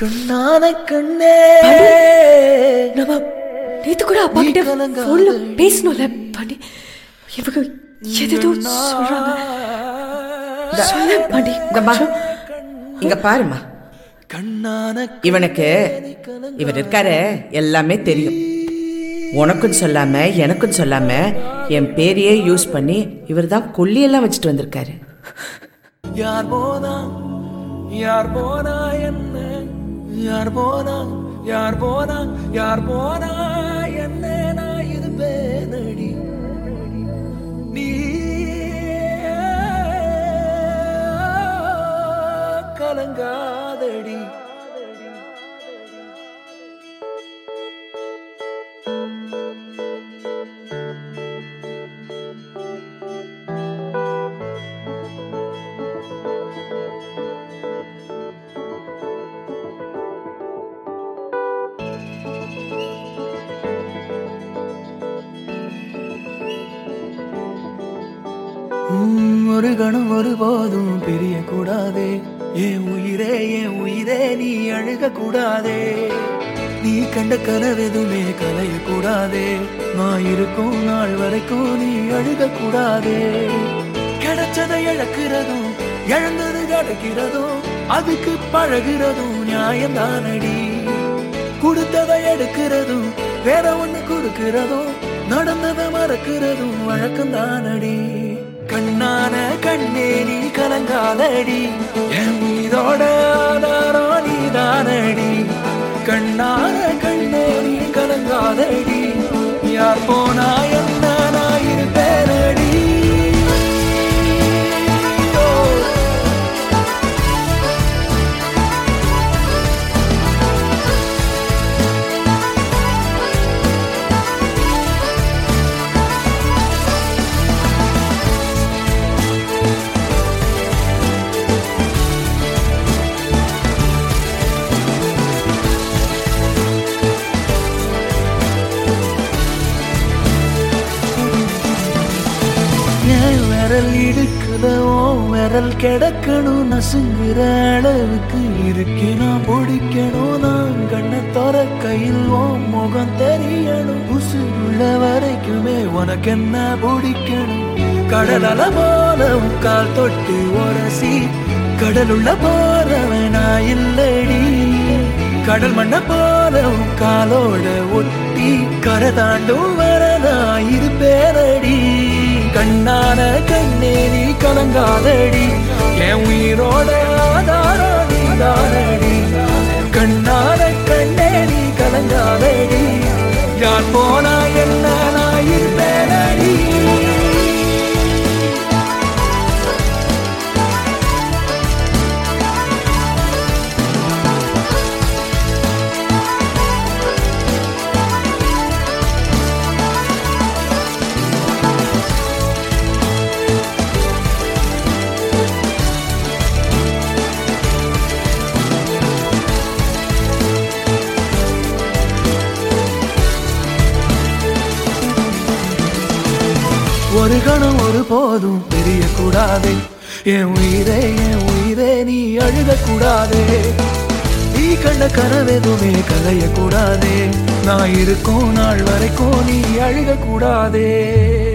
கண்ணான கண்ணே. நம்ம நேத்து கூட அப்பா கிட்ட. போன்ல பேசணும்ல பாண்டி இவங்க எதோ சொல்றாங்க. சொல்ல பாண்டி இங்க பாருமா கண்ணான இவனுக்கு இவர் இருக்காரு எல்லாமே தெரியும். உனக்கும் சொல்லாம எனக்கும் சொல்லாம என் பேரையே யூஸ் பண்ணி இவர் தான் கொல்லியெல்லாம் வச்சுட்டு வந்திருக்காரு. யார் போனா யார் போனா என்ன? யார் போனா யார் போனா யார் போனா என்ன நான் இருப்பேனடி. நீ கலங்காதடி. உம், ஒரு கணம் ஒருபோதும் பிரிய கூடாதே என் உயிரே என் உயிரே நீ அழுக கூடாதே நீ கண்ட கனவெதுமே கலைய கூடாதே நான் இருக்கும் நாள் வரைக்கும் நீ அழுக கூடாதே கிடைச்சதை இழக்கிறதும் இழந்தது கிடைக்கிறதும் அதுக்கு பழகிறதும் நியாயம் தானடி கொடுத்ததை எடுக்கிறதும் வேற ஒண்ணு கொடுக்கிறதும் நடந்ததை மறக்கிறதும் வழக்கம் தானடி கண்ணான கண்ணே நீ கலங்காதடி. என் மீதோட ஆதாரம் நீதான. ஏன் விரல் இடுக்குல விரல் கிடக்கணும். நசுங்குற அளவுக்கு இருக்கு. நான் பிடிக்கணும். நான் கண்ணை தர கையில் உன் முகம் தெரியணும். புசு உள்ள வரைக்குமே உனக்கு என்ன பிடிக்கணும்? கடல் அல போல கால் தொட்டு உரசி. கடலுள்ள போறவன் நான் இல்லடி. கடல் மண்ண போல உன் காலோட ஒட்டி. கரை தாண்டும் வரதான் இருப்பேனடி கண்ணான கண்ணே கலங்காதடி. என் உயிரோட ஆதாரம் நீதானடி. கண்ணான கண்ணே கலங்காதடி. யார் போனா என்ன ஒரு கணம் ஒரு போதும் தெரிய கூடாதே என் உயிரே என் உயிரே நீ அழுகக்கூடாதே. நீ கண்ட கனவெதுமே கலையக்கூடாதே. நான் இருக்கும் நாள் வரைக்கும் நீ அழுகக்கூடாதே.